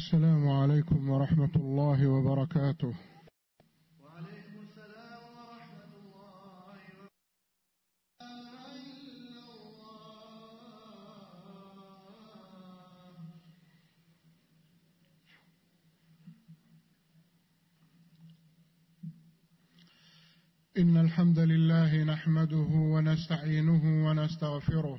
السلام عليكم ورحمة الله وبركاته. وعليكم السلام ورحمة الله إن الحمد لله نحمده ونستعينه ونستغفره.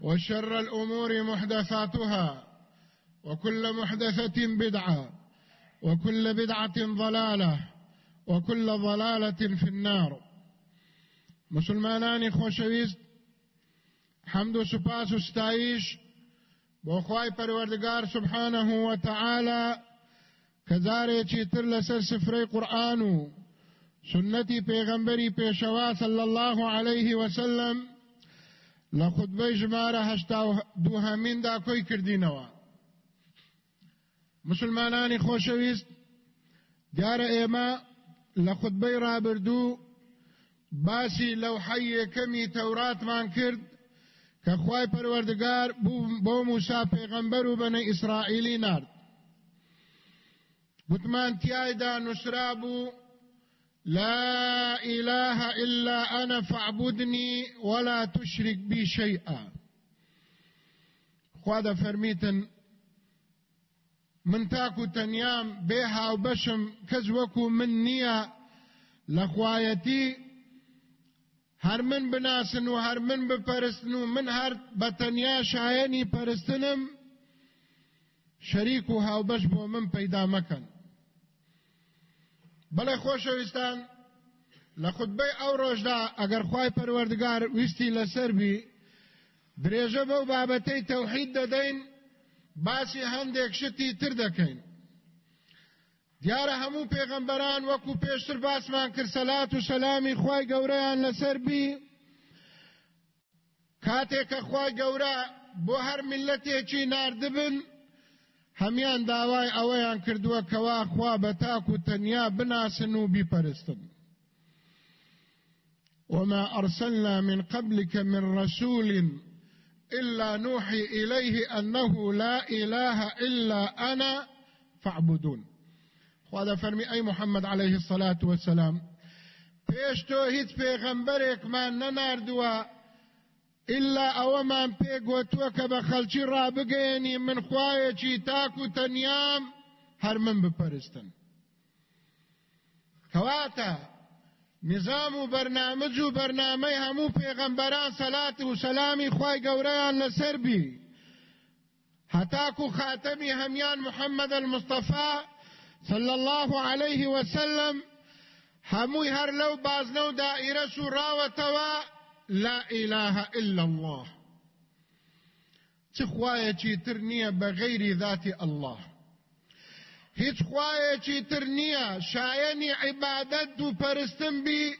وشر الأمور محدثاتها وكل محدثة بدعة وكل بدعة ضلالة وكل ضلالة في النار. مسلمانانی خۆشەویست حەمد و سوپاس و ستایش سبحانه و تعالی کە جارێکی تر لەسەر سفرەی قورآن و صلی الله عليه وسلم لە خودبەی ژمارە هەشتا و دووهەمیندا کۆی کردینەوە. مسلمانانی خۆشەویست دیارە ئێمە لە خودبەی ڕابردوو باسی لەو حەیەکەمی تەوراتمان کرد کە خوای پەروەردگار بۆ موسا پێغەمبەر و بەنە ئیسرائیلی نارد گوتمان تیایدا نووسرا بوو لا إله إلا أنا فاعبدني ولا تشرك بي شيئا. خوا فرميتن من تاكو تنيام بيها وبشم كزوكو من نية لخوايتي هر من بناسن و هر من بپرستن و من هر بتنیا شایانی پرستنم شریک و هاوبش بو من پیدا مکن بله خوشوستان لخطبه او روشدا اگر خوای پروردگار وستی لسر بی درێژە بەو بابەتەی تەوحید دەدەین باسی هەندێک شتی تر دەکەین. دیارە هەموو پێغەمبەران وەکو پێشتر باسمان کرد سەلات و سەلامی خوای گەورەیان لەسەر بی کاتێک کە خوای گەورە بۆ هەر میلەتێکی ناردبن هەمیان داوای ئەوەیان کردووە کەوا خوا بە تاک و تەنیا بناسن و وما أرسلنا من قبلك من رسول إلا نوحي إليه أنه لا إله إلا أنا فاعبدون. خدا فرمی ای محمد علیه الصلاة والسلام پیش تو هیچ پیغمبرێکمان نەناردووە ئەوەمان پێگوتووە کە بە خەلکی ڕابگەێنی من خوایەکی تاک و تەنیام هەر من بپەرستن کەواتە نظام و بەرنامج و بەرنامەی هەموو پێغەمبەران سەلات و سەلامی خوای گەورەیان لەسەر بی. هەتاکو خاتەمی هەمیان محەممەد المستەفا صلى الله عليه وسلم هەمووی هەر لەو بازنە و دائیرە سوڕاوەتەوە لا إله إلا الله. چ خوایەکی تر نییە بە غەیری ذاتی الله. هیچ خوایەکی تر نییە شایەنی عیبادەت و پەرستن بی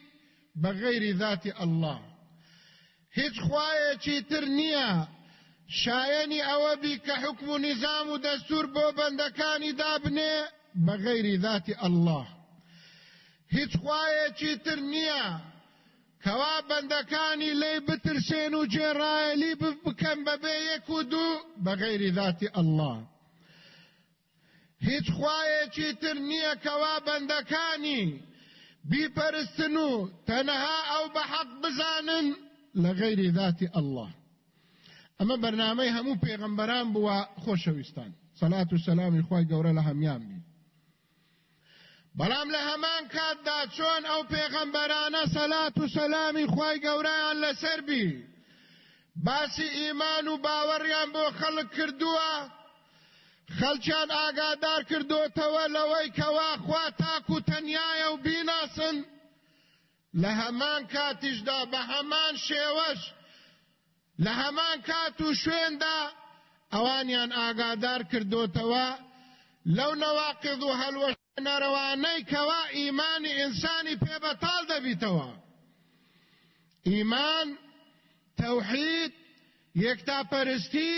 بە غەیری ذاتی الله. هیچ خوایەکی تر نییە شایەنی ئەوە بی کە حکم و نظام و دەستور بۆ هیچ کەوا بەندەکانی لێ بترسێن و جێڕایەلی بکەن بەبێ یەک و دوو بە غەیری ذاتی الله هیچ خوایەکی تر نییە کەوا بەندەکانی بیپەرستن و تەنەها ئەو بە حەق بزانن لە غەیری ذاتی الله ئەمە بەرنامەی هەموو پێغەمبەران بووە خۆشەویستان سەلات و سەلامی خی گەورە لە هەمان بی. بەڵام لە هەمان کاتدا چۆن ئەو پێغەمبەرانە سەلات و سەلامی خی گەورەیان لەسەر بی باسی ئیمان و باوەڕیان بۆ خەڵک کردووە خەلچیان ئاگادار کردوتەوە لەوەی کەوا خوا تاک و تەنایە و بیناسن. لە هەمان کاتیشدا بە هەمان شێوەش لە هەمان کات و شوێندا ئەوانیان ئاگادار کردوتەوە. لەو نەواقض و هەلوەش نەڕەوانەی کەوا ئیمانی ئینسانی پێبەتاڵ دەبیتەوە. ئیمان تەوحید یەکتاپەرستی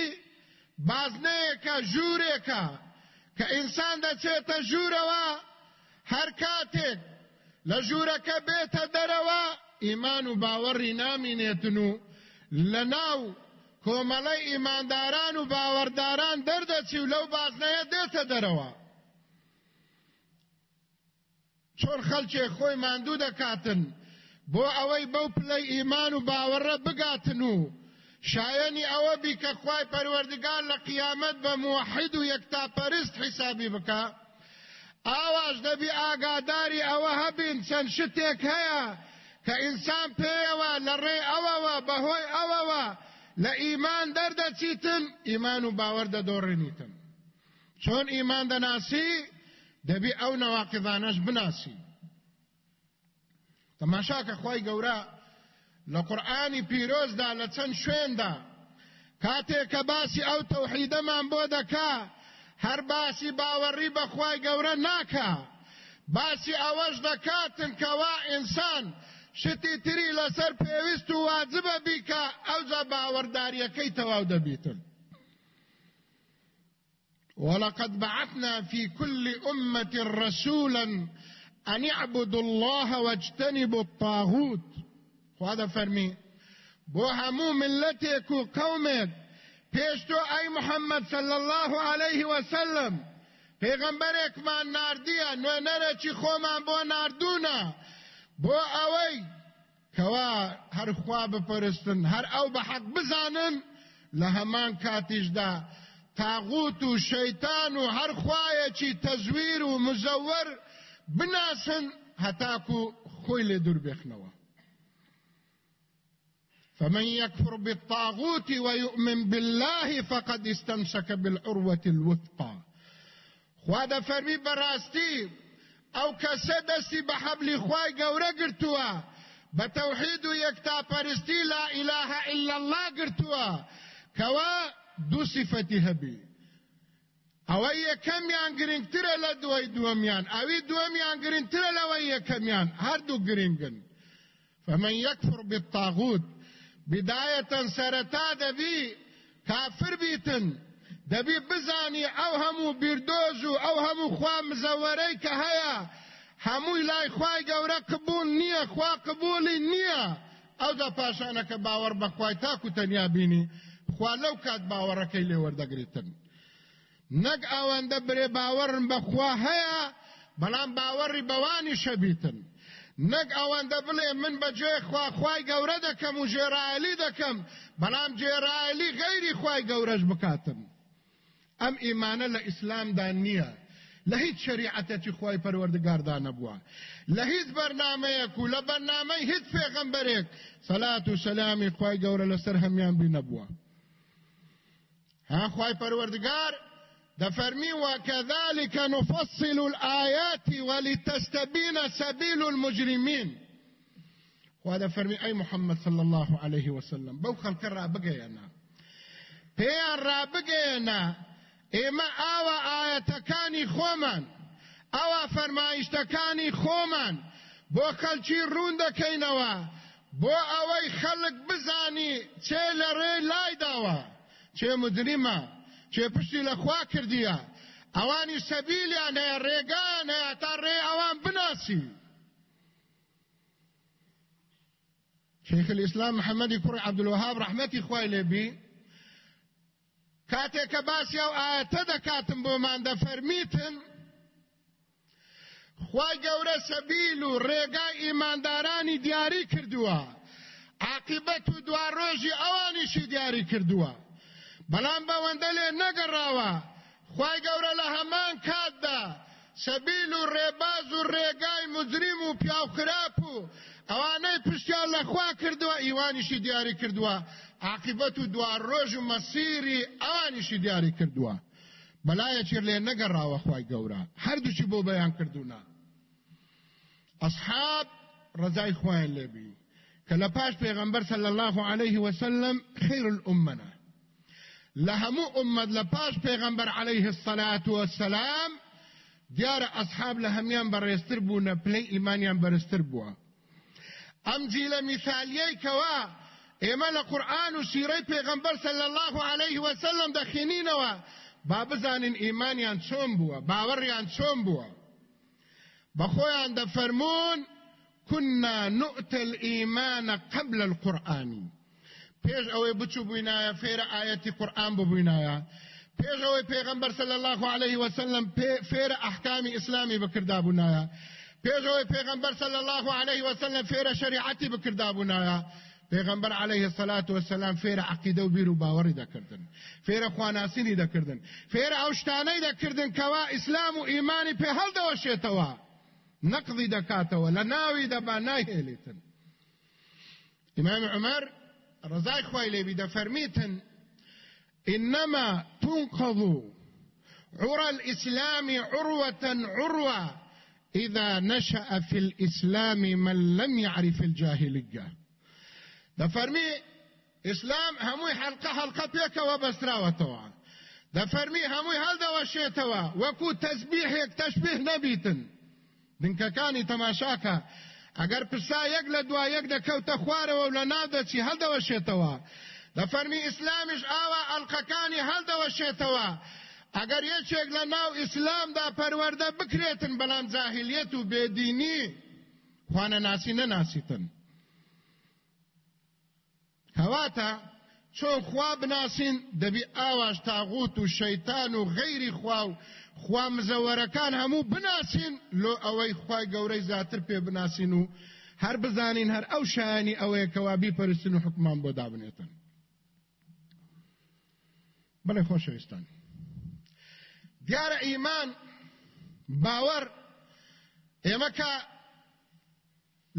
بازنەیەکە ژوورێکە. کە ئینسان دەچێتە ژوورەوە هەر کاتێک لە ژوورەکە بێتە دەرەوە ئیمان و باوەڕی نامینێتن و لە ناو کۆمەڵەی ئیمانداران و باوەڕداران دەردەچی و لەو بازنەیە دێتە دەرەوە. چۆن خەلکێ خۆی ماندوو دەکاتن. بۆ ئەوەی بەو پلەی ئیمان و باوەڕە بگاتن و شایەنی ئەوە بی کە خوای پەروەردگار لە قیامەت بە موحید و یەکتاپەرست حیسابی بکە. ئاواش دەبی ئاگاداری ئەوە هەبین چەند شتێک هەیە کە ئینسان پێیەوە لە ڕێ ئەوەوە بەهۆی ئەوەوە لە ئیمان دەردەچیتن ئیمان و باوەڕ دەدۆڕێنیتن چۆن ئیمان دەناسی؟ دەبی ئەو نەواقیدانەش بناسی. تەماشاکە خی گەورە لە قورآانی پیرۆزدا لە چەند شوێندا کاتێک کە باسی ئەو تەوحیدەمان بۆ دەکا هەر باسی باوەڕی بەخوای گەورە ناکە باسی ئەوەش دەکاتن کەوا ئینسان شتی تری لەسەر پێویست و واجبە بیکە ئەوجا باوەڕداریەکەی تەواو دەبیتن. ولقد بعثنا في كل أمة رسولا أن اعبدوا الله واجتنبوا الطاغوت. وهذا فرمي. بو همو ملتك وقومك پیشتو ای محمد صلی الله علیه وسلم. پیغمبرێک مان نردیە نوێ نەرەکی خۆمان بۆ نردونە بۆ ئەوەی کەوا هەرخوا بپەرستن هەر ئەو بە حەق بزانن. لە هەمان کاتیشدا تاغوت و شەیتان و هەر خوایەکی تەزویر و مزەوەر بناسن هەتاکو خۆی لێ دوور فمن يكفر بالطاغوت ويؤمن بالله فقد استمسك بالعروة الوثقى. خواده فرمي براستي أو كسدسي بحبل خواي قورا قرتوا بتوحيد يكتا پرستی لا إله إلا الله قرتوا كوا دو صفتی هبی او یکمیان گرنگتره لدوی دومیان اوی دومیان گرنگتره لوی یکمیان هر دو گرنگن فمن یکفر بالطاغوت بدایتا سرتا دبی کافر بیتن. دبی بزانی او همو بیردوزو او همو خوام زوری که هیا همو الای خواه گوره قبول نیا خواه قبولی نیا او دا پاشانه که باور بخواه تاکو تنیا بینی. خوا لو كات باوركي لي وردگريتن نگ اوانده بري باورن بخوا هيا بلان باوري بواني شبيتن نەک ئەوەندە بڵێ من بەجێ خواخوای گەورە دەکەم و ژێرایلی دەکەم بەڵام جێرایلی غەیری خوای گەورەش بکاتم. ئەم ئیمانە لە ئیسلامدا نییە. لە هیچ شریعەتێکی خی پەروەردگاردا نەبووە. لە هیچ بەرنمەیەک و لە بەرنمەی هیچ پێغەمبەرێک سەلات و سەلامی خی گەورە لەسەر هەمیان بی نەبووە. ها خی پەروەردگار دفرمي وكذلك نفصل الآيات ولتستبين سبيل المجرمين وهذا فرمي أي محمد صلى الله عليه وسلم بو خلق رابقينا پێیان ڕابگەێنە ئێمە ئاوە ئاەتەکانی خۆمان ئەوە فەرمایشتەکانی خۆمان بۆ خەلکی ڕوون دەکەینەوە بۆ ئەوەی خەڵک بزانی چێ لە ڕێ لایداوە چێ مدرریمە چێ پشتی لە خوا کردیە. ئەوانی سەبیلیان هەیە ڕێگان هەیە تا ڕێ ئەوان بناسی. شيخ الإسلام محمد كري عبد الوهاب رحمتي خوای لێبی کاتێک کە باسی ئەو ئاەتە دەکاتم بۆمان دەفەرمیتن خوای گەورە سەبیل و ڕێگای ئیماندارانی دیاری کردووە. عاقبەت و دوا ڕۆژی ئەوانیشی دیاری کردووە. بەڵام بەوەندە لێ نەگەڕاوە. خوای گەورە لە هەمان کاتدا سەبیل و ڕێباز و ڕێگای مجریم و پیاوخراپ و ئەوانەی پشتیان لەخوا کردووە ئیوانیشی دیاری کردووە. عاقبەت و دوار ڕۆژ و مەسیری ئەوانیشی دیاری کردووە. بەلایەکی لێ نەگەڕاوە خوای گەورە. هەردووچی بۆ بەیان کردوونە ئەصحاب ڕزای خوایان لێبی کە لە پاش پێغەمبەر صلی الله عليه وسلم خیر الأمنا لە هەموو ئومەت لە پاش پێغەمبەر عليه الصلاة والسلام. لە هەمیان بەڕێستر بوونە پلەی ئیمانیان بەرزتر بووە ئەم جیلە میثالیەی کەوا ئێمە لە قورآن و سیرەی پێغەمبەر صلی الله عليه وسلم دەخێنینەوە با بزانین ئیمانیان چۆن بووە باوەڕیان چۆن بووە بەخۆیان دەفەرمون كنا نؤتى الإيمان قبل القرآن. پێش ئەوەی بچوو بووینایە فێرە ئاەتی قورآن ببووینایە. پێش ئەوەی پێغەمبەر صلی الله عليه وسلم فێرە ئەحکامی ئیسلامی بکردابوونایە. پێش ئەوەی پێغەمبەر صلی الله عليه وسلم فێرە شریعەتی بکردابوونایە. پیغمبر علیه الصلاة والسلام فیر عقیده و بیر و باوری دکردن فیر خواناسینی دکردن فیر اوشتانی دکردن کوا اسلام و ایمانی په هل دوشیتوا نقضی دکاتوا لناوی دبا نایهلیتن إمام عمر رضای خوای لیبی دا فرمیتن إنما تنقض عرى الإسلام عروة عروة إذا نشأ في الإسلام من لم يعرف الجاهلية. د فرمی إسلام هموی حلقة حلقة پیکەوە بەستراوەتەوە د فەرمی هەمووی هەڵدەوەشێتەوە وەکو تەسبیحێک تەشبیح نەبیتن بنکەکانی تەماشاکە ئەگەر پرسا یەک لە دوا یەک دەکەوتە خوارەوە و لە ناو دەچی هەڵدەوەشێتەوە د فەرمی ئیسلامیش ئاوا ئەلقەکانی هەڵدەوەشێتەوە ئەگەر یەکێک لە ناو ئیسلامدا پەروەردە بکرێتن بەڵام جاهلیت و بێدینی خوانە ناسی نەناسیتن. کەواتە چۆن خوا بناسین دەبی ئاواش تاغوت و شەیتان و غەیری خوا و خوا مزەوەرەکان هەموو بناسین لۆ ئەوەی خوای گەورەی زیاتر پێ بناسین و هەر بزانین هەر ئەو شایانی ئەوەیە کەوا بیپەرستن و حکمان بۆ دابنێتن. بەڵێ خۆشەویستان. دیارە ئیمان باوەڕ ئێمە کە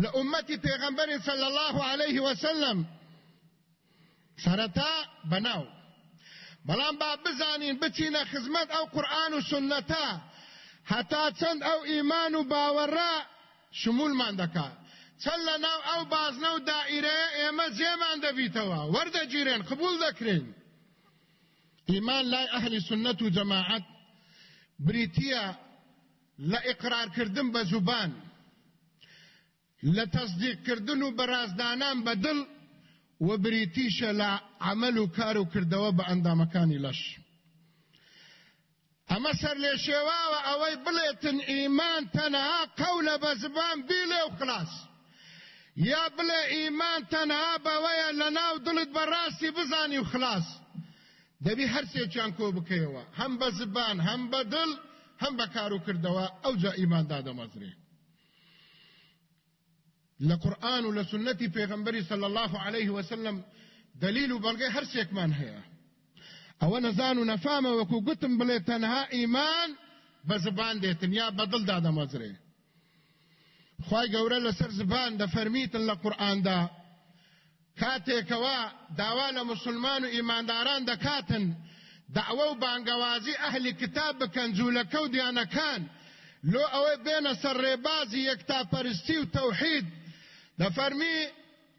لە ئومەتی پێغەمبەری صلی الله عليه وسلم سەرەتا بەناو. بەڵام با بزانین بچینە خزمەت ئەو قورآن و سنەتا هەتا چەند ئەو ئیمان و باوەڕە شمولمان دەکا. چەند لە ناو ئەو بازنە و دائیرەیە ئێمە جێمان دەبیتەوە. وەردەگیرێن قبول دەکرێن. ئیمان لای ئەهلی سنەت و جەماعەت بریتیە لە ئیقرارکردن بە زوبان لە تەصدیقکردن و بەرازدانان بە دڵ و بریتیشە لە عمل و کار و کردەوە بە ئەندامەکانی لەش. ئەمە سەر لێ شێواوە ئەوەی بڵێتن ئیمان تەنها قەولە بە زبان بیلێ و خلاص. یا بڵێ ئیمان تەنها بەوەیە لە ناو دڵت بەڕاستی بزانی و خلاص. دەبی هەرسێکیان کۆ بکەیەوە. هەم بە زبان هەم بە دڵ هەم بە کار و کردەوە ئەو جا ئیماندا دەمەزرێت لقرآن ولسنتي پیغمبري صلى الله عليه وسلم دلیل و بلغی هر سیکمان هيا أو نزانو نفامه وکو گتم بلی تنها ایمان بزبان دیتن یا بدل دادا مزره خوای گوره لسر زبان دا فرمیتن لقرآن دا۔ کاته کوا داوا لمسلمان و ایمانداران دا کاتن۔ دعوە و بانگەوازی ئەهلی کتاب بکەن جوولەکە و دیانەکان لۆ ئەوەی بێنە سەر ڕێبازی یەکتاپەرستی دەفەرمی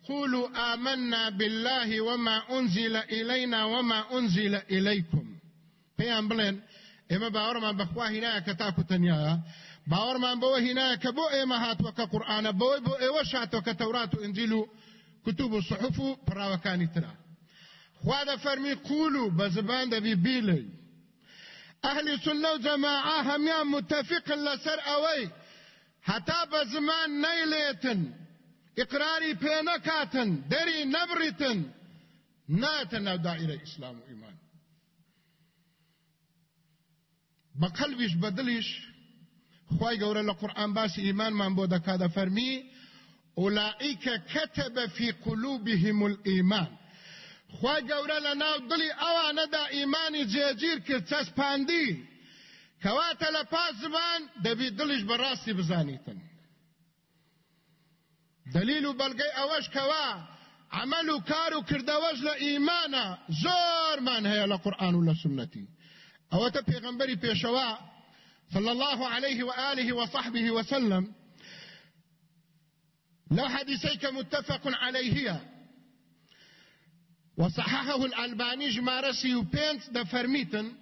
قولوا آمنا بالله وما أنزل إلينا وما أنزل إليكم پێیان بڵێن ئێمە باوەڕمان بەخوا هینایە کە تاکو تەنیایە باوەڕمان بەوە هینایە کە بۆ ئێمە هاتووە کە قورآانە بەوەی بۆ ئێوە شاتەوە کە تەورات و ئنجیل و کتوب و ترا خوا دەفەرمی قول و بە زبان دەبی بیلەی ئەهلی سنە و جەماعە هەمیان متفقن لەسەر ئەوەی هەتا بە زمان پێ نەکاتن دەری نەبڕیتن ناتە ناو دائیرە ئیسلام و قەلبیش بە دڵیش خی گەورە لە قورآن باسی ئیمانمان بۆ دەکا دەفەرمی أولئك كتب في قلوبهم الإيمان. خی گەورە لە ناو دڵی ئەوانەدا ئیمانی جێگیر کرد چەسپاندی کەواتە لە پاس زمان دەبی دڵیش بەڕاستی بزانیتن. دلیل بەلگەی ئەوەش کەوا عمل و کار و کردەوەش لە ئیمانە زۆرمان هەیە لە قورآن و لە سنەتی ئەوەتە پێغەمبەری پێشەوە صلى الله عليه وآله وصحبه وسلم لو حديثيك متفق عليه وصححه الألباني جمارسي وبينت دفرميتن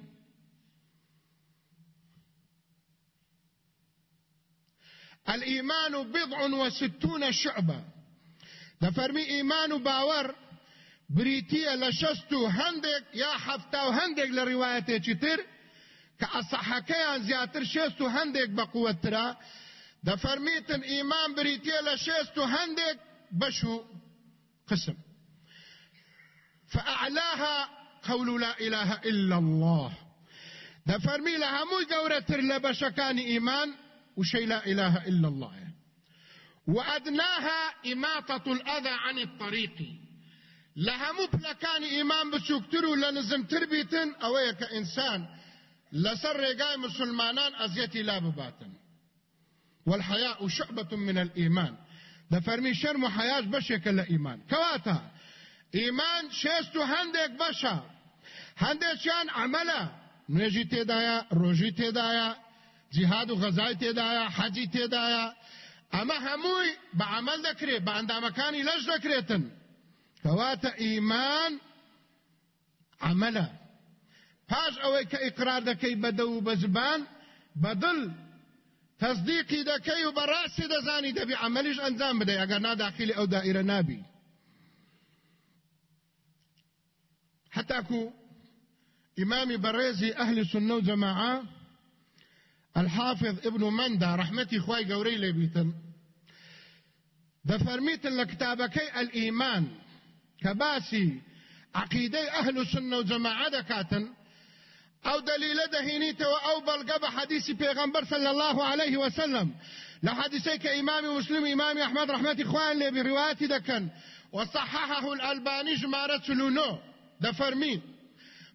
الإيمان بضع وستون شعبة. دفرمي إيمان باور بريتيا لشستو هندك يا حفتا هندك لروايته چتر كأصحكيان زياتر شستو هندك بقوترا دفرميتن إيمان بريتيا لشستو هندك بشو قسم فأعلاها قول لا إله إلا الله دفرمي لها مو قورة لبشكان إيمان وشي لا إله إلا الله. وأدناها إماطة الأذى عن الطريق. لها مبلكان إيمان بسوكترو لنزم تربيتن أويك إنسان لسر رقاي مسلمانان أزيتي لا بباتن. والحياء شعبة من الإيمان. ده فرمي شرم حياش بشك الإيمان. كواتا. إيمان شيستو هندك بشا. هندك شان عملا. نجي تدايا روجي تدايا جهاد و غزای تێدایە حەجی تێدایە ئەمە هەمووی بە عمل دەکرێت بە ئەندامەکانی لەش دەکرێتن کەواتە ئیمان عملە پاش ئەوەی کە ئیقرار دەکەی بەدە و بە زبان بەدڵ تەصدیقی دەکەی و بەڕاستی دەزانی دەبی عملیش ئەنجام بدەی ئەگەر ناداخلی ئەو دائیرە نابی. حتاکو ئیمامی بەڕێزی ئەهلی سنە و جەماعە الحافظ ابن مندى رحمتي خواي قوري لبيتن دفرميتن لكتابكي الإيمان كباسي عقيدي أهل السنة وجماعة دكاتن أو دليل دهينيت أو بلقب حديث پیغمبر صلى الله عليه وسلم. لحديثي كإمام مسلم إمام أحمد رحمة إخوان لي برواية دكن وصححه الألباني جمارة لونو دفرمين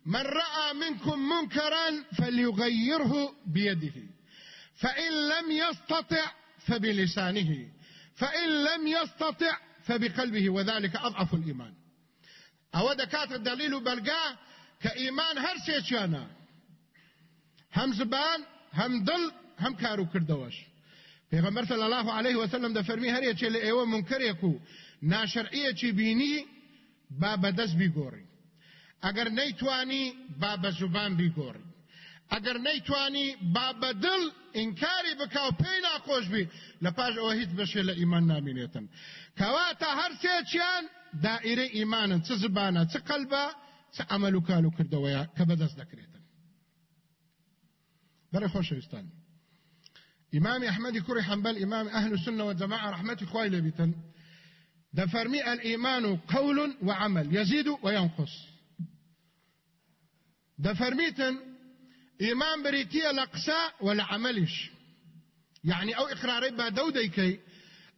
من رأى منكم منكرا فليغيره بيده. فإن لم يستطع فبلسانه. فإن لم يستطع فبقلبه. وذلك أضعف الإيمان. أو دكات الدليل بلقاه كإيمان هر سيشانا هم زبان هم دل هم كارو كردوش پیغمبر صلی الله علیه وسلم د فرمی هر یچ له ایو منکر یکو. ناشرعیه چی بینی با بدس اگر نەیتوانی با بە زوبان بیگۆڕی ئەگەر نەیتوانی با بەدڵ ئینکاری بکاو پێی ناخۆش بی لە پاش ئەوە هیچ بەشێ لە ئیمان نامینێتن کەواتە هەر سێچیان دائیرە ئیمانن چ زبانە چ قەلبە چ ئەمەل و کال و کردەوەیە کە بەدەست دەکرێتن بەرە خۆشەویستان أحمد كري حنبل إمام أهل السنة والجماعة رحمة خوي لبيتن ده فرمي الإيمان قول وعمل يزيد وينقص ده فرميتن إيمان بريتية لقساء ولا عملش. يعني أو إقراري با دوديكي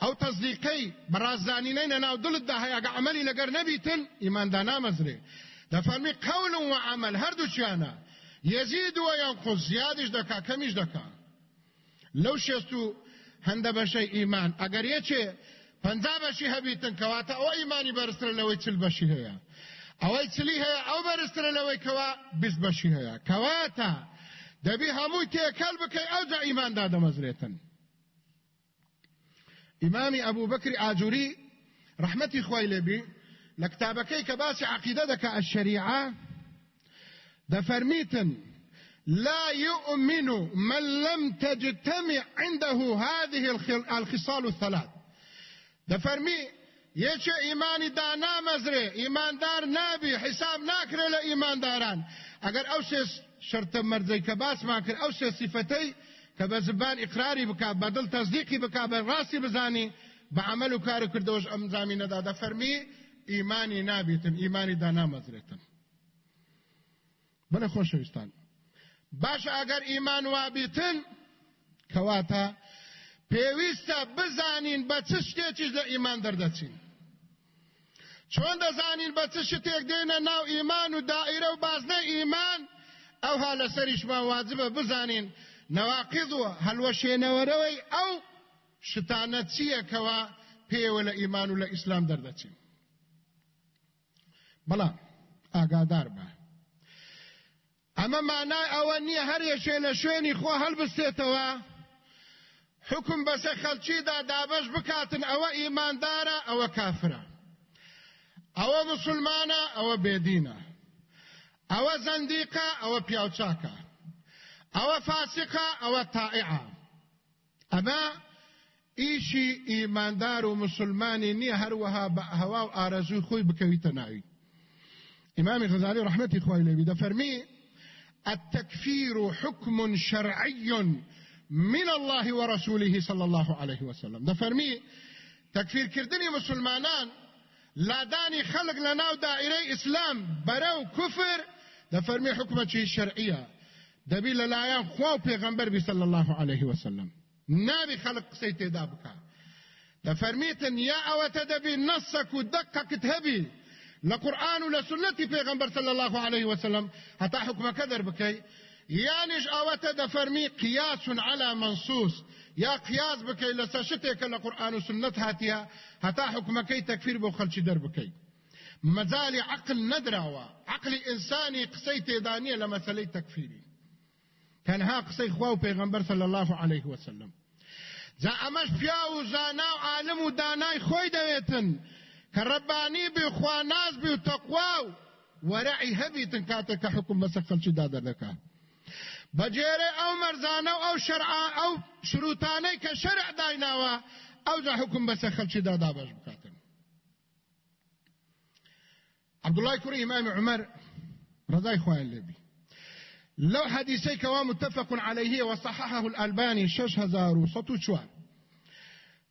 أو تصديقي برازانينين ناو دل الدهيا عملي لقر نبيتن مزري ده فرمي قول وعمل هردو شانا يزيد وينقص زيادش دكا كمش دكا. لو شستو هند بشي إيمان. أقر يچه پنځه بشي هبيتن کواته أو ایمانی برسره لوي چل بشي هيا ئەوەی چلی هەیە؟ ئەو بەرزترە لەوەی کەوا بیست بەشی هەیە. کەواتە. دەبی هەمووی تێکەل بکەی ئەوجا ئیماندا دەمەزرێتن. ئیمامی ئەبوو بەکری ئاجووری ڕحمەتی خۆی لێبی لە کتابەکەی کە باسی عقیدە دەکە الشریعە دەفەرمیتن لا يؤمن من لم تجتمع عنده هذه الخصال الثلاث. دەفەرمی یەکێ ئیمانی دا نامەزرێ ئیماندار نابی حساب ناکرێ لە ئیمانداران ئەگەر ئەو سێ شرطە مەرجەی کە باسمان کرد ئەو سێ سیفەتەی کە بە زبان ئیقراری بکات بەدڵ تەزدیقی بکات بە ڕاستی بزانی بە عمل و کار کردەوەش ئەم زمینەدا دەفەرمی ئیمانی نابیتن ئیمانی دا نامەزرێتن بەڵێ خۆشەویستان باش ئەگەر ئیمان وابیتن کەواتە پێویستە بزانین بە چ شتێکیش لە ئیمان دەردەچین. چۆن دەزانین بە چ شتێک دێنە ناو ئیمان و دائیرە و بازنە ئیمان؟ ئەوها لەسەریشمان واجبە بزانین. نەواقیض و هەلوەشێنەوەرەوەی ئەو شتانە چیەکەوە پێوە لە ئیمان و لە ئیسلام دەردەچین. بەڵام ئاگادار بە. ئەمە مانای ئەوە نییە هەر یەشێ لە شوێنی خۆ هەڵبستێتەوە. حکم بەسە خەلچیدا دابش بکاتن ئەوە ئیماندارە ئەوە کافرە. ئەوە مسلمانە ئەوە بێدینە. ئەوە زەندیقە ئەوە پیاوچاکە ئەوە فاسقە ئەوە تائعە. ئەمە ئیشی ئیماندار و مسلمانی نییە هەروەها بە هەوا و ئارەزوی خۆی بکەویتە ناوی. ئیمامی غزالی ڕحمەتی خۆی لێوی دەفەرمی التكفير حكم شرعي من الله ورسوله صلى الله عليه وسلم. ده فرمي تكفير كردني مسلمانان لا داني خلق لناو دائري إسلام. برو كفر ده فرمي حكمة شيء شرعية. دبي للايان خواو پیغمبر بي صلى الله عليه وسلم. نابي خلق سيتي دابكا. ده فرميتن يا أو تدبي نصك ودقك تهبي. لقرآن ولسنتي پیغمبر صلى الله عليه وسلم. حتى حكم كدر بكي. یانش ئەوەتە دەفەرمی قیاس على منصوص. یا قیاس بکەی لەسەر شتێکە لە قورآن و سنت هاتیە هەتا حکومەکەی تەکفیر بۆ خەلکی دەربکەی مەجای عقل نەدراوە عقلی ئینسانی قسەی تێدانیە لە مەسلەی تەکفیری تەنها قسەی خوا و پێغەمبەر صلی الله عليه وسلم. جا ئەمەش پیا و عالم و دانای خۆی دەوێتن کە ڕەبانی بێ خواناز بێ و تەقوا و وەرعی هەبیتن بەجێرە ئەو مەرزانە و ئەو شەرع ئەو شروتانەی کە شەرع دایناوە ئەو جا حکم بەسەر خەلکی دادا باش بکاتن. عبدالله کوڕی ئیمام عمر ڕزای خوایان لێبی لو حديثي كوا متفق عليه وصححه الألباني شش هزار وسطو شوان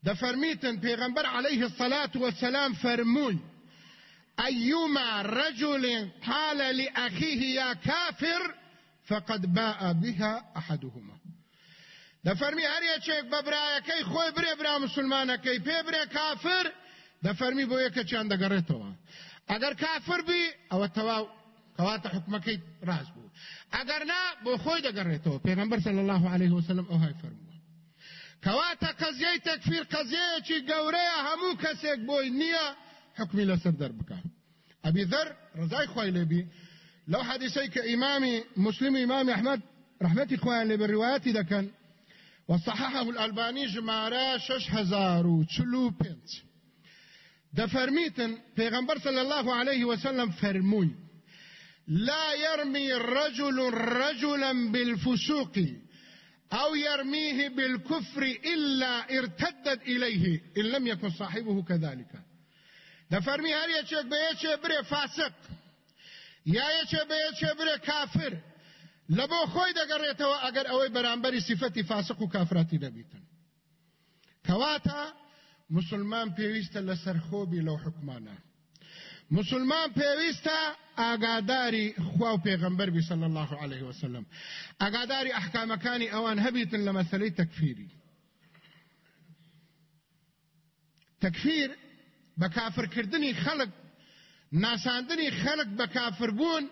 ده فرميتن پیغمبر عليه الصلاة والسلام فرموي أيما رجل قال لأخيه يا كافر فقد باء بها أحدهما. د فرمی هر یەکێک بە برایەکەی خۆی برێ برا مسلمانەکەی پێ برێ کافر د فرمی بۆ یەکە چیان دەگەڕێتەوە؟ ئەگەر کافر بی ئەوە تەواو کەواتە حکومەکەی ڕاست بوو. ئەگەر نا بۆ خۆی دەگەڕێتەوە پێغەمبەر صلی الله عليه وسلم ئەو های فەرمووە کەواتە قەزیەی تەکفیر قەزیەیەکی گەورەیە هەموو کەسێک بۆی نییە حکمی لەسەر دەربکە. ئەبی ذەر ڕزای خۆی لێبی لو حديثي كإمام مسلم إمام أحمد رحمتي إخوان بالروايات إذا كان وصححه الألباني جمارا شش هزار و چلو پنج ده فرميتن پیغمبر صلى الله عليه وسلم فرموي لا يرمي الرجل رجلا بالفسوق أو يرميه بالكفر إلا ارتدت إليه إن لم يكن صاحبه كذلك. ده فرمي هل يشك بيشك بري فاسق. یا یەکێ بە یەکێ برێ کافر. لە بۆ خۆی دەگەڕێتەوە ئەگەر ئەوەی بەرامبەری سیفەتی فاسق و کافراتی دەبیتن. کەواتە مسلمان پێویستە لە سەرخۆبی لەو حکمانە مسلمان پێویستە ئاگاداری خوا و پێغەمبەر بی صلی الله عليه وسلم. ئاگاداری ئەحکامەکانی ئەوان هەبیتن لە مەسلەی تەکفیری. تەکفیر بە کافرکردنی خەڵک ناساندنی خەڵک بە کافربوون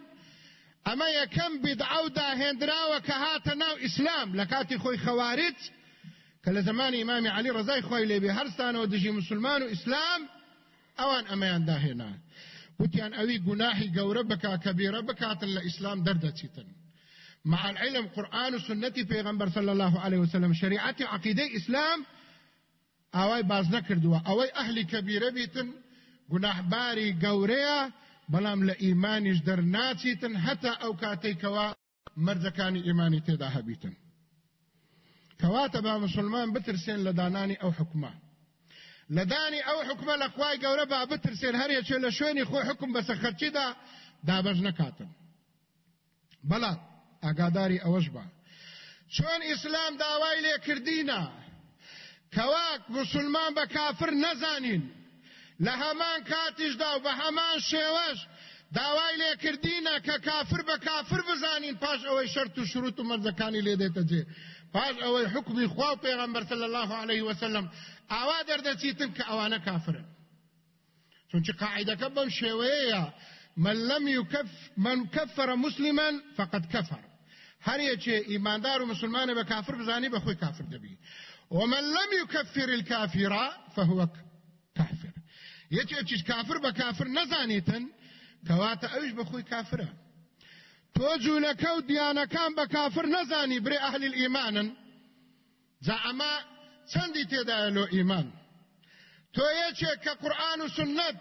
ئەمە یەکەم بیدعە و داهێنراوە کە هاتە ناو ئیسلام لە کاتی خۆی خەوارج کە لە زمانی ئیمامی علی ڕزای خۆی لێبێ هەرستانەوە مسلمان و ئیسلام ئەوان ئەمەیان داهێنا وتیان ئەوی گوناحی گەورە بکا کەبیرە بکاتن لە ئیسلام دەردەچیتن مع العلم قرآن و سنتی پیغمبر صلی الله علیه وسلم شریعت عقیده اسلام آوای باز نکردووە ئەوەی ئەهلی کەبیرە بیتن گوناحباری گەورەیە بەڵام لە ئیمانیش دەرناچیتن هەتا ئەو کاتێکەوە مەرجەکانی ئیمانی تێدا هەبیتن. کەواتە با مسلمان بترسێن لە دانانی ئەو حکومە. لە دانی ئەو حکومە لە خوای گەورە با بترسێن هەرێکێ لە شوێنی خۆی حکم بەسە خەرچیدا دابەش نەکاتن بەڵام ئاگاداری ئەوەش بە چۆن ئیسلام داوای لێکردینە کەواک مسلمان بە کافر نەزانین. لە هەمان کاتیشدا و بە هەمان شێوەش داوای لێکردینە کە کافر بە کافر بزانین پاش ئەوەی شەرت و شروط و مەرزەکانی لێ دێتە جێ. پاش ئەوەی حکمی خوا و صلی الله عليه وسلم ئاوا دەردەچیتن کە ئەوانە کافرن. چونچە قاعدەکە بەم شێوەیە من لم يكف من كفر مسلما فقد كفر هر یەکێ ئیماندار و مسلمانە بە کافر بزانی بە خۆی کافر دەبی. ومن لم يكفر الكافر فهو كافر یەکێکیش کافر بە کافر نەزانیتن کەواتە ئەوش بە خۆی کافرە. تۆ جوولەکە و دیانەکان بە کافر نەزانی برێ ئەهلی الئیمانن جا ئەمە چەندی تێدایە لۆ ئیمان؟ تۆ یەکێک کە قورآن و سنت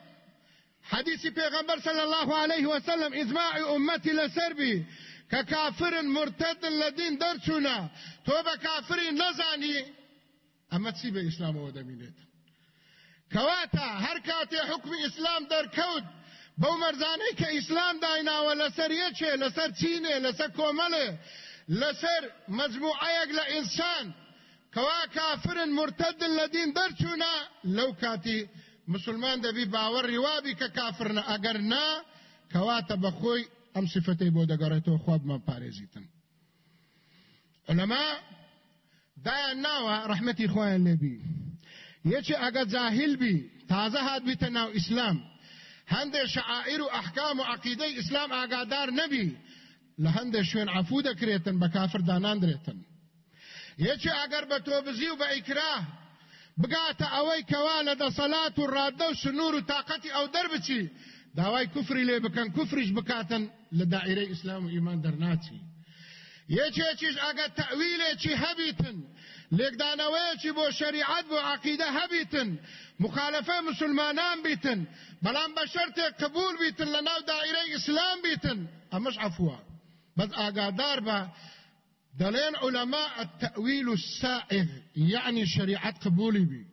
حدیثی پێغەمبەر صلی الله عليه وسلم اجماع امتی لەسەر بی کە کافرن مرتدن لە دین دەرچوونە تۆ بە کافری نەزانی ئەمە چی بە ئیسلامەوە دەمینێت کەواتە هەر کاتێ حکمی ئیسلام دەرکەوت بەو مەرزانەی کە ئیسلام دایناوە لەسەر یەکێ لەسەر چینێ؟ لەسەر کۆمەڵێ لەسەر مەجموعەیەک لە ئینسان؟ کەوا کافرن مرتدن لە دین دەرچوونە لەو کاتی مسلمان دەبی باوەڕی وابی کە کافرنە ئەگەر نا کەواتە بەخۆی ئەم صفتەی بۆ دەگەڕێتەوە خوابمان پارێزیتن. علەما دایان ناوە ڕەحمەتی خۆیان لێبی. یەکی ئەگە جاهل بی تازە هات بیتە ناو ئیسلام. هەندێ شعائر و ئەحکام و عقیدەی ئیسلام ئاگادار نەبی لە هەندێ شوێن عفو دەکرێتن بە کافر داناندرێتن. یەکی ئەگەر بە تۆبزی و بە ئیکراه بگاتە ئەوەی کەوا لە دەسەلات و ڕادە و سنوور و تااقەتی ئەو دەربچی داوای کوفری لێ بکەن کوفریش بکاتن لە دائیرەی ئیسلام و ئیمان دەرناچی. یەکێکیش ئەگە تەویلێکی هەبیتن لێکدانەوەیەکی بۆ شریعت بۆ عقیدە هەبیتن مخالفە مسلمانان بیتن بە شەرتێک قبول بیتن لە ناو دائیرەی ئیسلام بیتن ئەمەش عفووە بەس ئاگادار بە دەڵێن علەما التەویل السائغ یعنی شریعت قبولی بی.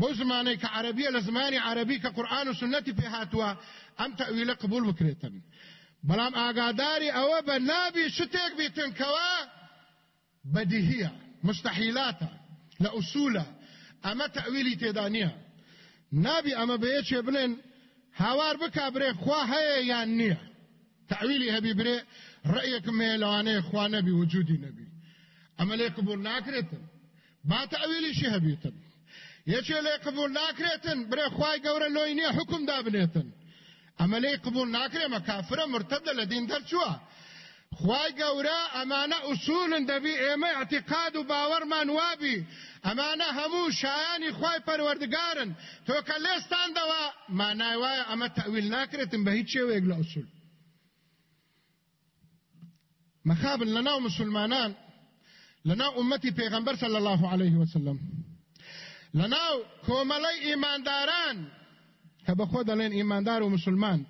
بۆ زمانەی کە عربیە لە زمانی عربی کە قورآن و سنەتی پێ هاتووە ئەم تەویلە قبول بکرێتن بەڵام ئاگاداری ئەوە بە نابی شتێک بیتن کەوە بەدیهیە مستحیلاتە لە ئوسولە ئەمە تەویلی تێدا نییە. نابی ئەمە بەیەکێ بڵێن هاوار بکا برێ خوا هەیە یان نییە. تەویلی هەبی برێ ڕێیەکم هەیە لەوانەیە خوا نەبی وجودی نەبی. ئەمە لێ قبول ناکرێتن. با تەویلیشی هەبیتن. یەکێ لێ قبول ناکرێتن برێ خوای گەورە لۆی نییە حکم دابنێتن. لێ قبول ناکرێمە کافرە مرتدە لە دین دەرچووە. خوای گەورە ئەمانە ئوسولن دەبی ئێمە اعتقاد و باوەڕمان وابی. ئەمانە هەموو شایانی خوای پەروەردگارن. تۆ کە لێستاندەوە مانای وایە ئەمە تەویل ناکرێتن بە هیچ شێوەیەک لە ئوسول. مخابن لەناو مسلمانان لەناو ئومەتی پێغەمبەر صلی الله عليه وسلم. لەناو کۆمەڵەی ئیمانداران کە بەخۆ دەڵێن ئیماندار و مسلمان.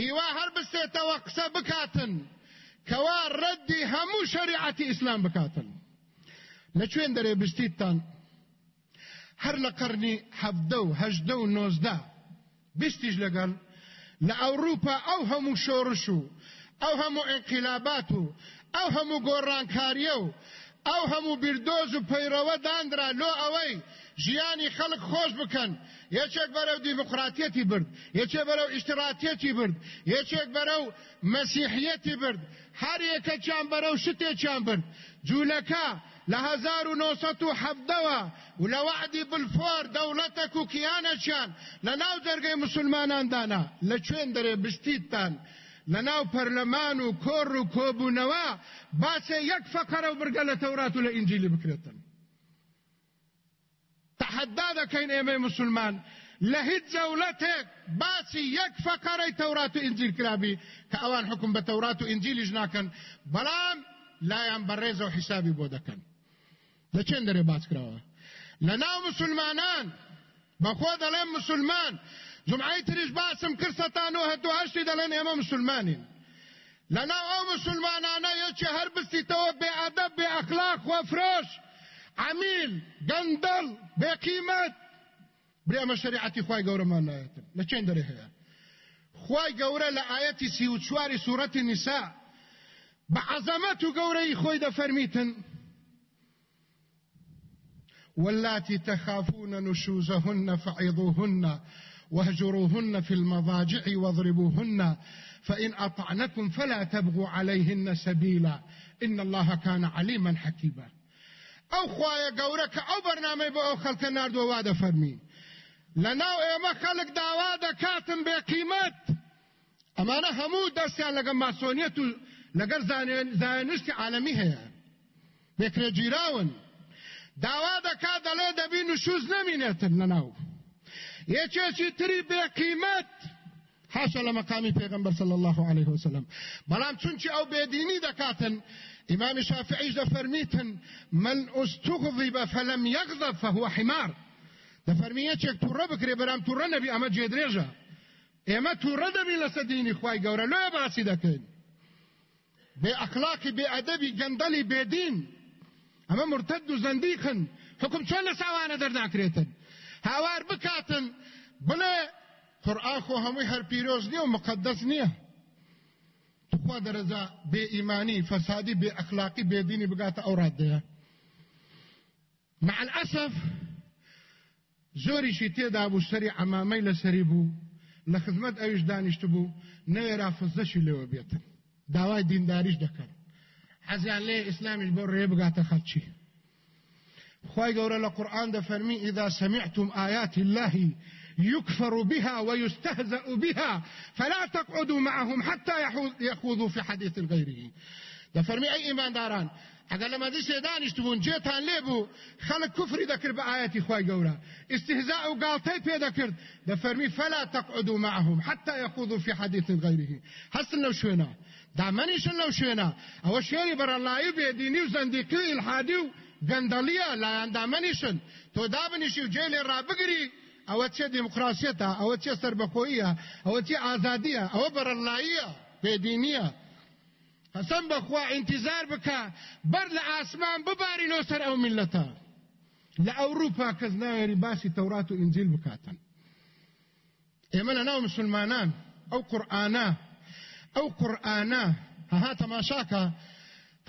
ئیوا هەر بستێتەوە قسە بکاتن کەوا ڕەدی هەموو شریعەتی ئیسلام بکاتن. لەکوێن دەرێ بستیتان؟ هەر لە قەرنی حەفدە و هەژدە و نۆزدە. بیستیش لەگەڵ. لە ئەوروپا ئەو هەموو شۆڕش و ئەو هەموو ئینقلابات و ئەو هەموو گۆڕانکاریە و ئەو هەموو بیردۆز و پەیرەوە دانرا لۆ ئەوەی ژیانی خەڵک خۆش بکەن. یەکێک بەرەو دیموقراتیەتی برد یەکێک بەرەو ئیشترااتیەتی برد یەکێک بەرەو مەسیحیەتی برد. هەر یەکەچیان بەرەو شتێکیان برد. جوولەکە لە 1970ەوە و لە وعدی بلفۆر دەوڵەتەک و کیانەچیان لە ناو جەرگەی مسلماناندانا. لە کوێن دەرێ بستیتان لە ناو پەرلەمان و کۆڕ و کۆبوونەوە باسێ یەک فەقەرە و برگە لە تەورات و لە ئینجیلی بکرێتن. تحدا دەکەین ئێمەی مسلمان. لە هیچ جەولەتێک باسی یەک فەقەرەی تەورات و ئینجیل کرابی کە ئەوان حکم بە تەورات و ئینجیلیش ناکەن بەڵام لایان بەڕێزە و حیسابی بۆ دەکەن لە چێن دەرێ باس کراوە لە ناو مسلمانان بەخۆ دەڵێن مسلمان. جمعی تریش باسم کرسەتان و هەتو هەشتی دەڵێن ئێمە مسلمانین. لە ناو ئەو مسلمانانە یەکی هەر بستیتەوە بێ ئەدەب بێ ئەخلاق وە فرۆش بێ قیمەت برێ ئەمە شریعەتی خوای گەورەمان نایەتن لە چێن دەرێ هەیە خوای چواری سوورەتی نیسا بە عەزەمەت و گەورەی خۆی دەفەرمیتن واللاتي تخافون نشوزهن فعظوهن واهجروهن في المضاجع واضربوهن فإن أطعنكم فلا تبغوا عليهن سبيلا. إن الله كان عليما حكيما. ئەو خوایە گەورە کە ئەو بەرنامەی بۆ ئەو خەڵکە نردووە وا دەفەرمی لەناو ئێمە خەڵک داوا دەکاتم بێ قیمەت. ئەمانە هەموو دەستیان لەگەڵ ماسۆنیەت و لەگەر زانشتی عالەمی هەیە. بێکرێگیراون داوا دەکا دەڵێ دەبی نوشوز نەمینێتن لەناو یەکێکی تری بێقیمەت حاشا لە مەقامی پێغەمبەر صلی الله عليه وسلم. بەڵام چونکی ئەو بێدینی دەکاتن إمام شافعیش دەفەرمیتن من استغضب فلم يغضب فهو حمار. دەفەرمی یەکێک تووڕە بکرێ بەرام تووڕە نەبی ئەمە جێدرێژە ئێمە تووڕە دەبی لەسە دینی خوای گەورە لۆیە باسی ئەخلاقی بێ ئەدەبی گەندەلی بێدین ئەمە مرتد و زەندیقن حکم چۆن لە ساوانە دەرناکرێتن هاوار بکاتن. بڵێ قورآن خۆ هەمووی هەر پیرۆز نییە و مقدس نییە تخوا ئیمانی فەسادی بێ ئەخلاقی بێدینی بگاتە ئەو ڕادەیە مع الأسف زۆریشی تێدا بوو سەری ئەمامەی لەسەری بوو لە خزمەت ئەویش دانیشت بوو نەوێرا فزەشی لێوە بێتن داوای دینداریش دەکەن حەزیان لێ ئیسلامیش بۆ ڕێ بگاتە خەلچی خی گەورە لە قورآن دەفەرمی ئیدا سمعتم آيات الله يكفر بها ويستهزأ بها فلا تقعدوا معهم حتى يخوضوا في حديث غيره. دەفەرمی ئەی ئیمانداران ئەگەر لە مەدی سێدانیشت بوون جێتان لێبوو خەڵک کوفری دەکرد بە ئاەتی خی گەورە استهزاء و گاڵتەی پێ دەکرد دەفەرمی فلا تقعدوا معهم حتى يخوضوا في حديث غيره. هەستن لەو شوێنە دامەنیشن لەو شوێنە ئەوە شوێنی بەرەڵایی بێدینی و زەندیقی و ئیلحادی و گەندەڵیە لایەن دامەنیشن تۆ دابنیشی و جێ لێ ڕابگری ئەوە چێ دیموکراسیەتە ئەوە چێ سربەخۆیە ئەوە چێ ئازادیە ئەوە بەرەڵاییە بێدینیە قسم بخوا انتظار بکە بەر لە ئاسمان ببارینەوە سەر ئەو میلەتە لە ئەوروپا کەس ناوێری باسی تەورات و ئینجیل بکاتن ئێمە لە ناو مسلمانان ئەو قورآانە ئەو قورآانە هەها تەماشاکە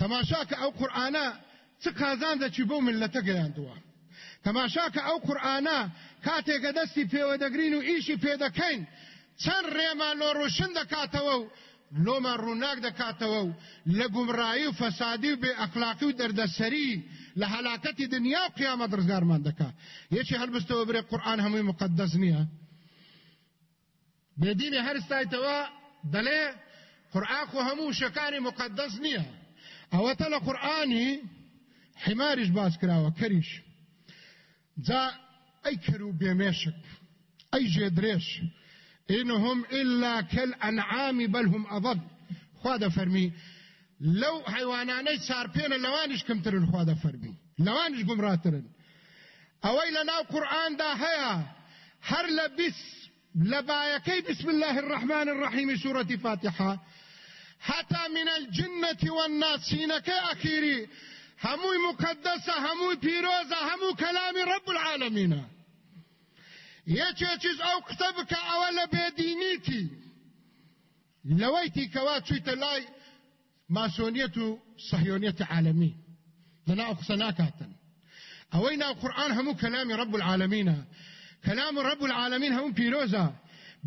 تەماشاکە ئەو قورآانە چ قازان دەچی بۆ ملەتە گەیاندووە تەماشاکە ئەو قورآانە کاتێکە دەستی پێوە دەگرین و ئیشی پێدەکەین. چەند ڕێمان لۆ ڕۆشن دەکاتەوە و لۆمان ڕووناک دەکاتەوە و لە گومڕایی و فەسادی و بێ ئەخلاقی و دەردەسەری لە هەلاکەتی دنیا و قیامەت ڕزگارمان دەکات یەکی هەلبستەوە برێ قورآن هەمووی مقدس نییە. بێدینی هەرستایتەوە دەڵێ قورآن خۆ هەموو شەکانی مقدس نییە. ئەوەتە لە قورآانی حماریش باز کراوە کەریش جا ئەی کەر و بێمێشک ئەی ژێدرێش إنهم إلا كالأنعام بل هم أضل. خواده فرمي لو حيواناني ساربين لوانش كمترن خواده فرمي لوانش قمراترن اوي لنا قرآن دا هيا هر لبس لبايكي بسم الله الرحمن الرحيم سورة فاتحة. حتى من الجنة والناس سينك أخيري هموي مقدسة هموي بيروزة همو كلام رب العالمين یەکێکیش ئەو قسە بکە ئەوە لە بێدینیتی لەوەیتی کەوا چوویتە لای ماسۆنیەت و سەهیۆنیەتی عالەمی لەناو قسە ناکاتن ئەوەی ناو قورآن هەموو کەلامی رب العالمینە کەلام هەموو پیرۆزە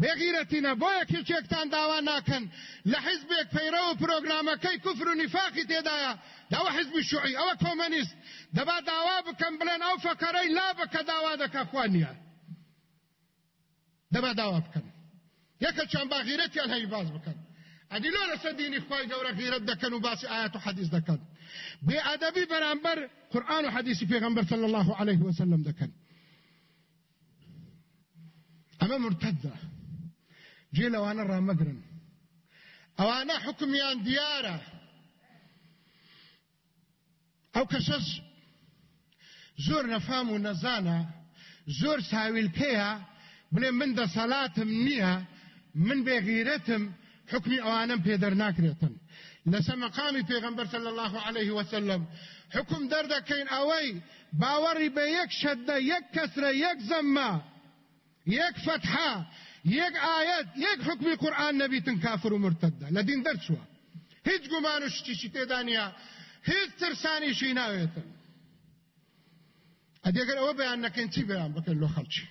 بێغیرەتینە بۆ یەکێکێکتان داوا ناکەن. لە حیزبێک پەیرە و پرۆگرامەکەی کوفر و نیفاقی تێدایە؟ داوا حیزبی شوعی ئەوە کۆمەنیست. دەبا داوا بکەم بڵێن ئەو فەکەرەی لا بکە داوا دەکە خوانیە دەبا داوا بکەن. یەکە چەند با غیرەتیان باز بکەن. ئەدیلۆ لەسەر دینی خی گەورە غیرەت دەکەن و باسی ئايات و حەدیث دەکەن. بێ ئەدەبی بەرامبەر قورآن و صلی الله عليه وسلم دەکەن. ئەمە مرتدە. جێ لەوانە ڕامەگرن ئەوانە حکمیان دیارە ئەو کەسەس زۆر نەفام و نەزانە زۆر ساویلکەیە بڵێ من دەسەڵاتم نییە من بێغیرەتم حکمی ئەوانم پێدەر ناکرێتن لەسەر مەقامی پێغەمبەر صلی الله عليه وسلم. حکم دەردەکەین ئەوەی باوەڕی بە یەک شەدە یەک کەسرە یەک زەممە یەک فتحە یەک ئاەت یەک حکمی قورآن نەبیتن کافر و مرتدە. لە دین دەرچووە. هیچ گومان و شتیشی تێدانە هیچ ترسانیشی ناوێتن. ئەدێگەر ئەوە بەیان نەکەین چی بەیان بکەن لۆ خەڵکی؟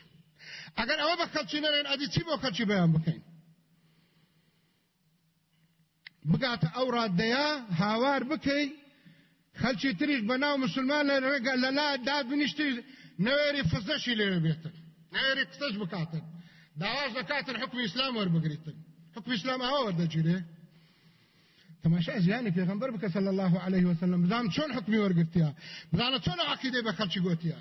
ئەگەر ئەوە بە خەڵکی نەرێن ئەدی چی بۆ خەڵکی بەیان بکەین؟ بگاتە ئەو ڕادەیە هاوار بکەی خەلکی تریش بە ناو مسلمان لە ڕێگە لەلا دابنیشتی نەوێری فزەشی لێوێ بێتن. نەوێری قسەش بکاتن. داواز دەکاتن حکمی ئیسلام وەربگریتن حکمی ئیسلام ئەوە وەردەگیرێ تماشا ژیانی پێغمبەر بکە صلی الله عليه وسلم. بزانم چۆن حکمی وەرگرتیا بزانە چۆن عقیدەی بە خەڵکی گوتیا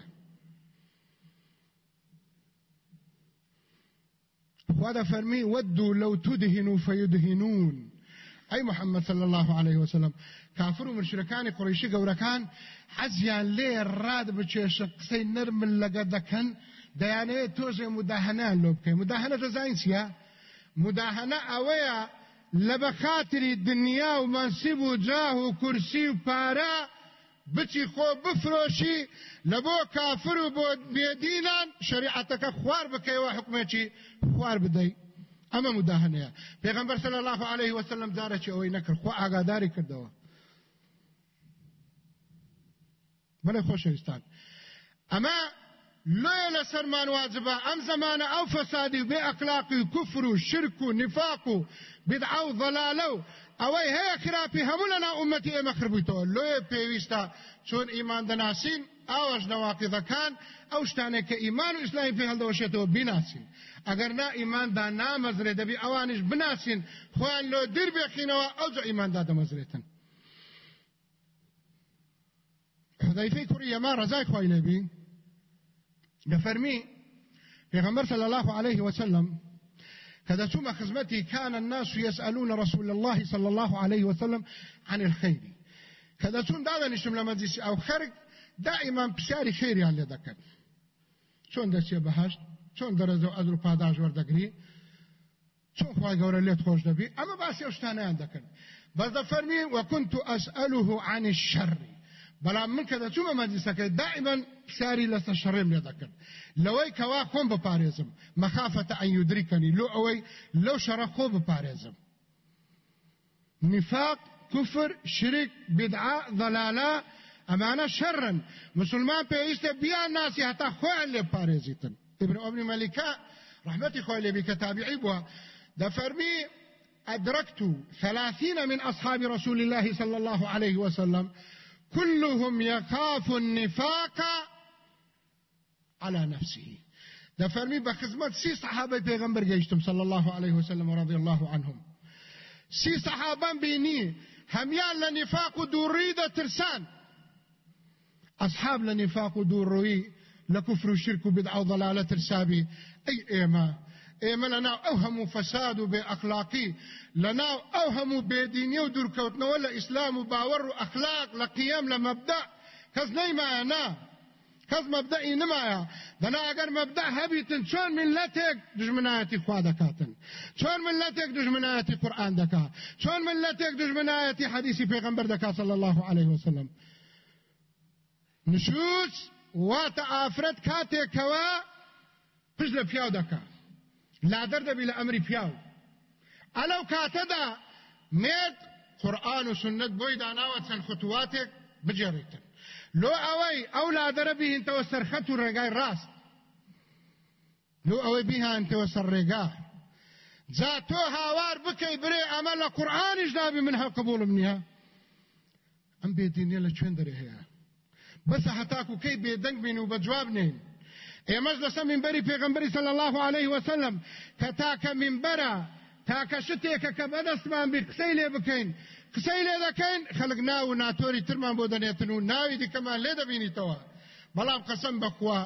خوا دەفەرمی ودوا لو تدهنوا فيدهنون. ئەی محەممەد صلی الله عليه وسلم. کافر و مشرەکانی قڕیشی گەورەکان حەزیان لێ ڕاد بچێشە قسەی نرمن لەگە دەکەن. دەیانەیە تۆژێ مداهنان لۆ بکەین. مداهنە دەزانین چیە مداهنە ئەوەیە لە بەخاتری دنیا و مەنسیب و جاه و کورسی و پارە بچی خۆ بفرۆشی لە بۆ کافر و بۆ بێدینان شریعەتەکە خوار بکەیەوە حکومێکی خوار بدەیت ئەمە مداهنەیە. پێغمبەر صلی الله عليه وسلم جارێکی ئەوەی نەکرد خۆ ئاگاداری کردەوە. بەڵێ خۆشەویستان ئەمە نوی لسرمان واجبه ام زمانه او فسادی و بی اخلاقی و کفر و شرک و نفاق و بدعه و ضلاله اوی هیا خرابی همو لنا امتی ام خربیتو لوی پیویستا چون ایمان دناسین اوش نواقضکان اوشتانه که ایمان و اسلامی پی هلدوشتو بیناسین. اگر نه ایمان دا نامزره دبی اوانش بناسین خوان لو دیر بخینوا اوجا ایمان دا دمزرتن حذیفه کوری یما رضای خوای نبی دفرمي پیغمبر صلى الله عليه وسلم كذا ثم خزمتي كان الناس يسألون رسول الله صلى الله عليه وسلم عن الخير كذا ثم دادا نشتم لما أو خرق دائما بشاري خير يعني ذكر چۆن دەچێ بەهشت چۆن دەرەزە و ئەدر و پاداش وەردەگری چۆن خخوای گەورە لێت خۆش دەبی ئەمە باسی ئەو شتانیان دەکەن بەس دەفەرمی وەکونت ئەسئله عن الشر. بەڵام من کە دەچوومە مەجلیسەکە دائما پسیاری لەسەر شەڕێم لێ دەکرد لەوەی کەوا خۆم بپارێزم. مەخافەتە ئەن یودریکەنی لۆ ئەوەی لەو شەڕە خۆ نفاق كفر شرك بدعة ضلالة ئەمانە شەڕن مسلمان پێویستە بیان ناسی خۆیان لێ پارێزیتن. ابن ابن ملكة رحمتي خوي لبي كتابعي بوا دفرمي أدركت ثلاثين من أصحاب رسول الله صلى الله عليه وسلم كلهم يخاف النفاق على نفسه. دفرمي بخزمت سي صحابة پیغمبر گيشتم صلى الله عليه وسلم ورضي الله عنهم. سي صحابان بيني هميان لنفاق دوريدة ترسان. أصحاب لنفاق ودوروي لكفر وشرك وبدعة وضلالة السابي أي إيما إيما لنا أوهم فساد بأخلاقي لنا أوهم بديني ودركوتنا ولا إسلام وباور وأخلاق لقيام لمبدأ. كز نيما أنا كز مبدئي نمايا دنا اگر مبدأ هبيتن چون ملتك دجمنایتی خوا دکاتن چون ملتك دجمنایتی قرآن دکا چون ملتك دجمنایتی حدیثی پیغمبر دکا صلی الله عليه وسلم. نشوش واتە ئافرەت کاتێکەوە پشت لە پیاو دەکا لادەر دەبی لە ئەمری پیاو ئەلەو کاتەدا مێت قورآن و سنت بۆی داناوە چەند خطواتێک بجێڕیتن لۆ ئەوەی ئەو لادەرە بهینتەوە سەرخەت و ڕێگای ڕاست لۆ ئەوەی بیهانتەوە سەر ڕێگا جا تۆ هاوار بکەی برێ ئەمە لە قورآانیش دابی من هەقبولم نییە ئەم بێدینێ لە کوێن دەرێ هەیە بس هتاكو كي بيدنگ بين وبجواب نين ئێمەش لەسەر منبەری پێغمبەری صلی الله عليه وسلم کە تاکە منبەرە تاکە شتێکە کە بەدەستمان بی قسەی لێ بکەین قسەی لێ دەکەین خەڵک ناو و ترمان بۆ دەنێتن و ناوی دیکەمان لێ دەبینیتەوە بەڵام قەسەم بەخوا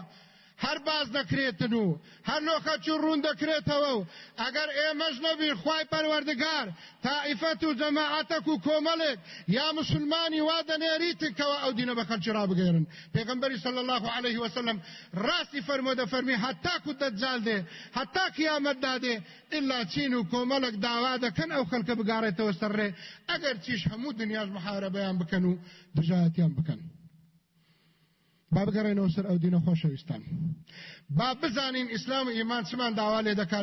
هەر باز دەکرێتن و هەر لۆکەچ ڕوون دەکرێتەوە و ئەگەر ئێمەش نەبی خی پەروەردگار تائیفەت و جەماعەتەک و کۆمەڵێک یا مسلمانی وا دەنێریتکەوە ئەو دینە بە خەلکی ڕابگەێرن پێغمبەری صلی الله عليه وسلم ڕاستی فەرمۆ دەفەرمی هەتا کو دەجال دێ هەتا قیامەت دادێ ئللا چین و کۆمەڵک داوا دەکەن ئەو خەلکە بگارێتەوە سەرڕێ ئەگەر چیش هەموو دنیاش محارەبەیان بکەن و دژایەتیان بکەن. با بگەڕێنەوە سەر ئەو دینە خۆشەویستان. با بزانین ئیسلام و ئیمان چمان داوا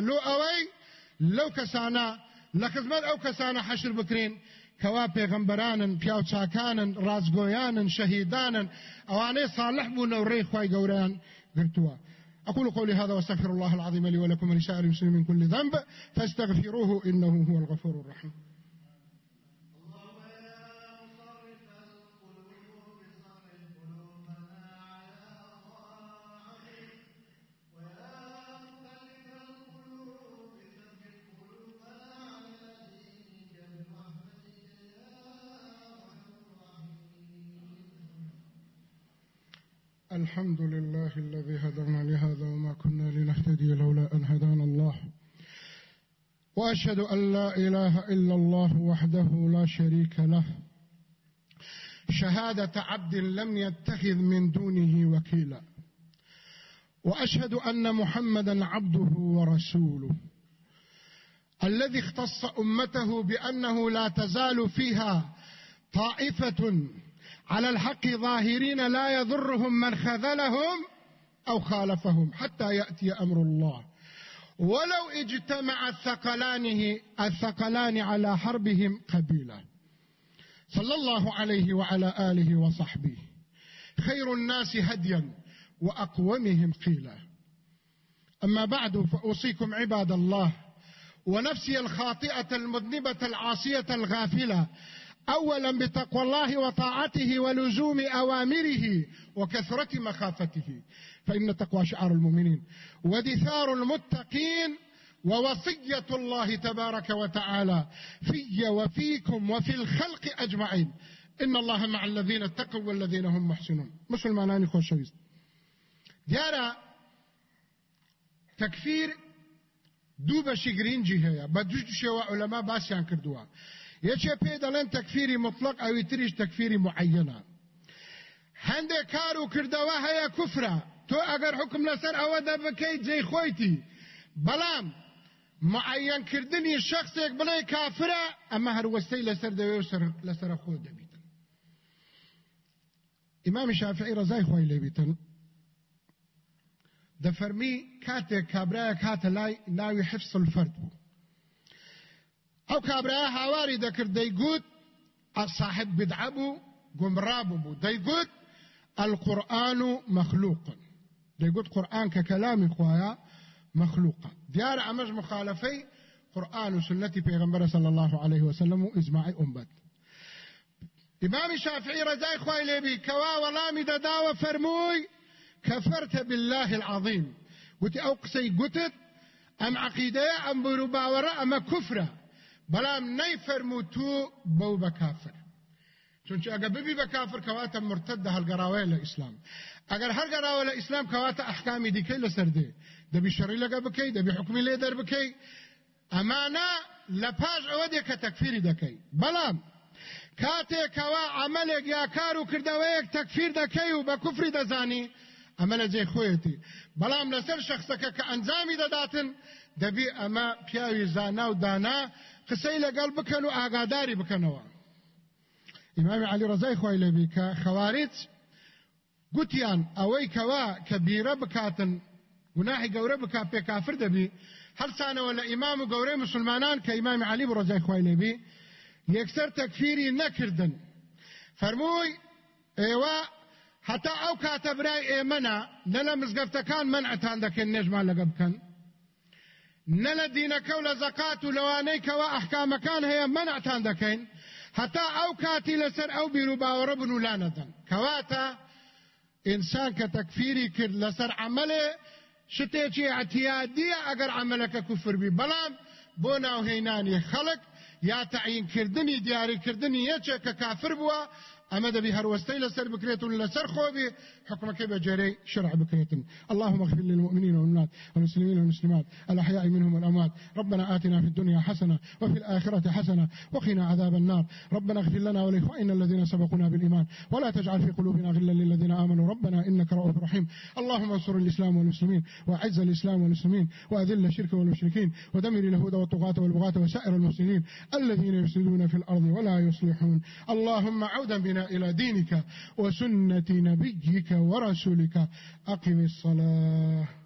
لۆ ئەوەی لەو کەسانە لە خزمەت ئەو کەسانە حەشر بکرین کەوا پێغەمبەرانن پیاوچاکانن ڕازگۆیانن شەهیدانن ئەوانەی صالح بوون و ڕێی خوای گەورەیان گرتووە. أقول قولي هذا واستغفر الله العظيم لي ولكم ولسائر المسلمين من كل ذنب فاستغفروه إنه هو الغفور الرحيم. الحمد لله الذي هدانا لهذا وما كنا لنهتدي لولا أن هدانا الله. وأشهد أن لا إله إلا الله وحده لا شريك له. شهادة عبد لم يتخذ من دونه وكيلا. وأشهد أن محمدا عبده ورسوله. الذي اختص أمته بأنه لا تزال فيها طائفة على الحق ظاهرين لا يضرهم من خذلهم أو خالفهم حتى يأتي أمر الله. ولو اجتمع الثقلان الثقلان على حربهم قبيلة صلى الله عليه وعلى آله وصحبه. خير الناس هديا وأقومهم قيلا. أما بعد فأوصيكم عباد الله ونفسي الخاطئة المذنبة العاصية الغافلة اولا بتقوى الله وطاعته ولزوم أوامره وكثرة مخافته. فإن التقوى شعار المؤمنين. ودثار المتقين ووصية الله تبارك وتعالى في وفيكم وفي الخلق أجمعين. إن الله مع الذين اتقوا والذين هم محسنون. مسلمانان خوشويست دیارە تەکفیر دوو بەشی گرنگی هەیە بە دوو شێوە باسییان کردووە یەکێ پێ دەڵێن تەکفیری مطلق ئەوی تریش تەکفیری معەنە هەندێک کار و کردەوە هەیە کوفرە تۆ ئەگەر حکم لەسەر ئەوە دەبکەیت جێی خۆیتی بەڵام معەنکردنی شخصێک بڵێ کافرە ئەمە هەروەستەی لەسەر و لەسەر خۆ دەبیتن ئیمامی شافعی ڕزای خۆی لێبیتن دەفەرمی کاتێک کابرایە کاتە لای ناوی حفظ الفرد بوو ئەو کابرایە هاواری دەکرد دەیگوت صاحب گمڕا بوو دەیگوت القرآن مخلوق. دەیگوت قورآن کە کەلامی خوایە مخلوقة دیار ئەمەش مخالفەی قرآن و سنەتی پێغمبەر صلى الله عليه وسلم و ئیجماعی ئومەت امام شافعي رضاي خوای لێبی کەوا وەڵامی دەداوە فەرمووی كفرت بالله العظيم وتي ئەو قسەی گوتت ئەم عقیدەیە ئەم بەرو باوەڕە ئەمە بلام نی فرمو تو بو بکافر چونچه اگر ببی بکافر کواتا مرتد ده هلگراوه لإسلام اگر هلگراوه لإسلام کواتا احکامی دیکی لسرده دبی شری لگه بکی دبی حکمی لیدر بکی امانا لپاش او دی که تکفیری دکی بلام کاته کوا عملک یا کارو کردویک تکفیر دکی و بکفری دزانی ئەمە لە جێ خۆیەتی. بەڵام لەسەر شخصەکە کە ئەنجامی دەداتن دەبی ئەمە پیاوی زانا و دانا قسەی لەگەڵ بکەن و ئاگاداری بکەنەوە. ئیمامی علی ڕزای خۆی لەبی کە خەوارج گوتیان ئەوەی کەوا کە بیرە بکاتن گوناحی گەورە بکات پێ کافر دەبی هەرسانەوە لە ئیمام و گەورەی مسلمانان کە ئیمامی علی ڕزای خۆی لێبی یەکسەر تەکفیری نەکردن. فەرمووی ئێوە هەتا ئەو کاتە برای ئێمەنا نە لە مزگەفتەکان منعتان دەکەن نێژمان لەگە بکەن. نە لە دینەکە و لە زەقات و لەوانەی کەوا ئەحکامەکان هەیە منعتان دەکەین هەتا ئەو کاتی لەسەر ئەو بیر و باوەڕە بن و لانەدەن کەواتە ئینسان کە تەکفیری کرد لەسەر عملێ شتێکی اعتیادیە ئەگەر عملەکە کوفر بی. بەڵام بۆ ناوهێنانی خەڵک یا تعینکردنی دیاریکردنی یەکێک کە کافر بووە أما دبي هروستي لسر بكريتون لسر خوبي حكمك بجري شرع بكريتون اللهم اغفر للمؤمنين والمؤمنات والمسلمين والمسلمات الأحياء منهم والأموات. ربنا آتنا في الدنيا حسنة وفي الآخرة حسنة وقنا عذاب النار. ربنا اغفر لنا ولإخواننا الذين سبقونا بالإيمان. ولا تجعل في قلوبنا غلا للذين آمنوا. ربنا إنك رؤوف رحيم. اللهم انصر الإسلام والمسلمين وأعز الإسلام والمسلمين وأذل الشرك والمشركين ودمر اليهود والطغاة والبغاة وسائر المفسدين الذين يفسدون في الأرض ولا يصلحون. اللهم عودا بنا إلى دينك وسنة نبيك ورسولك. أقم الصلاة.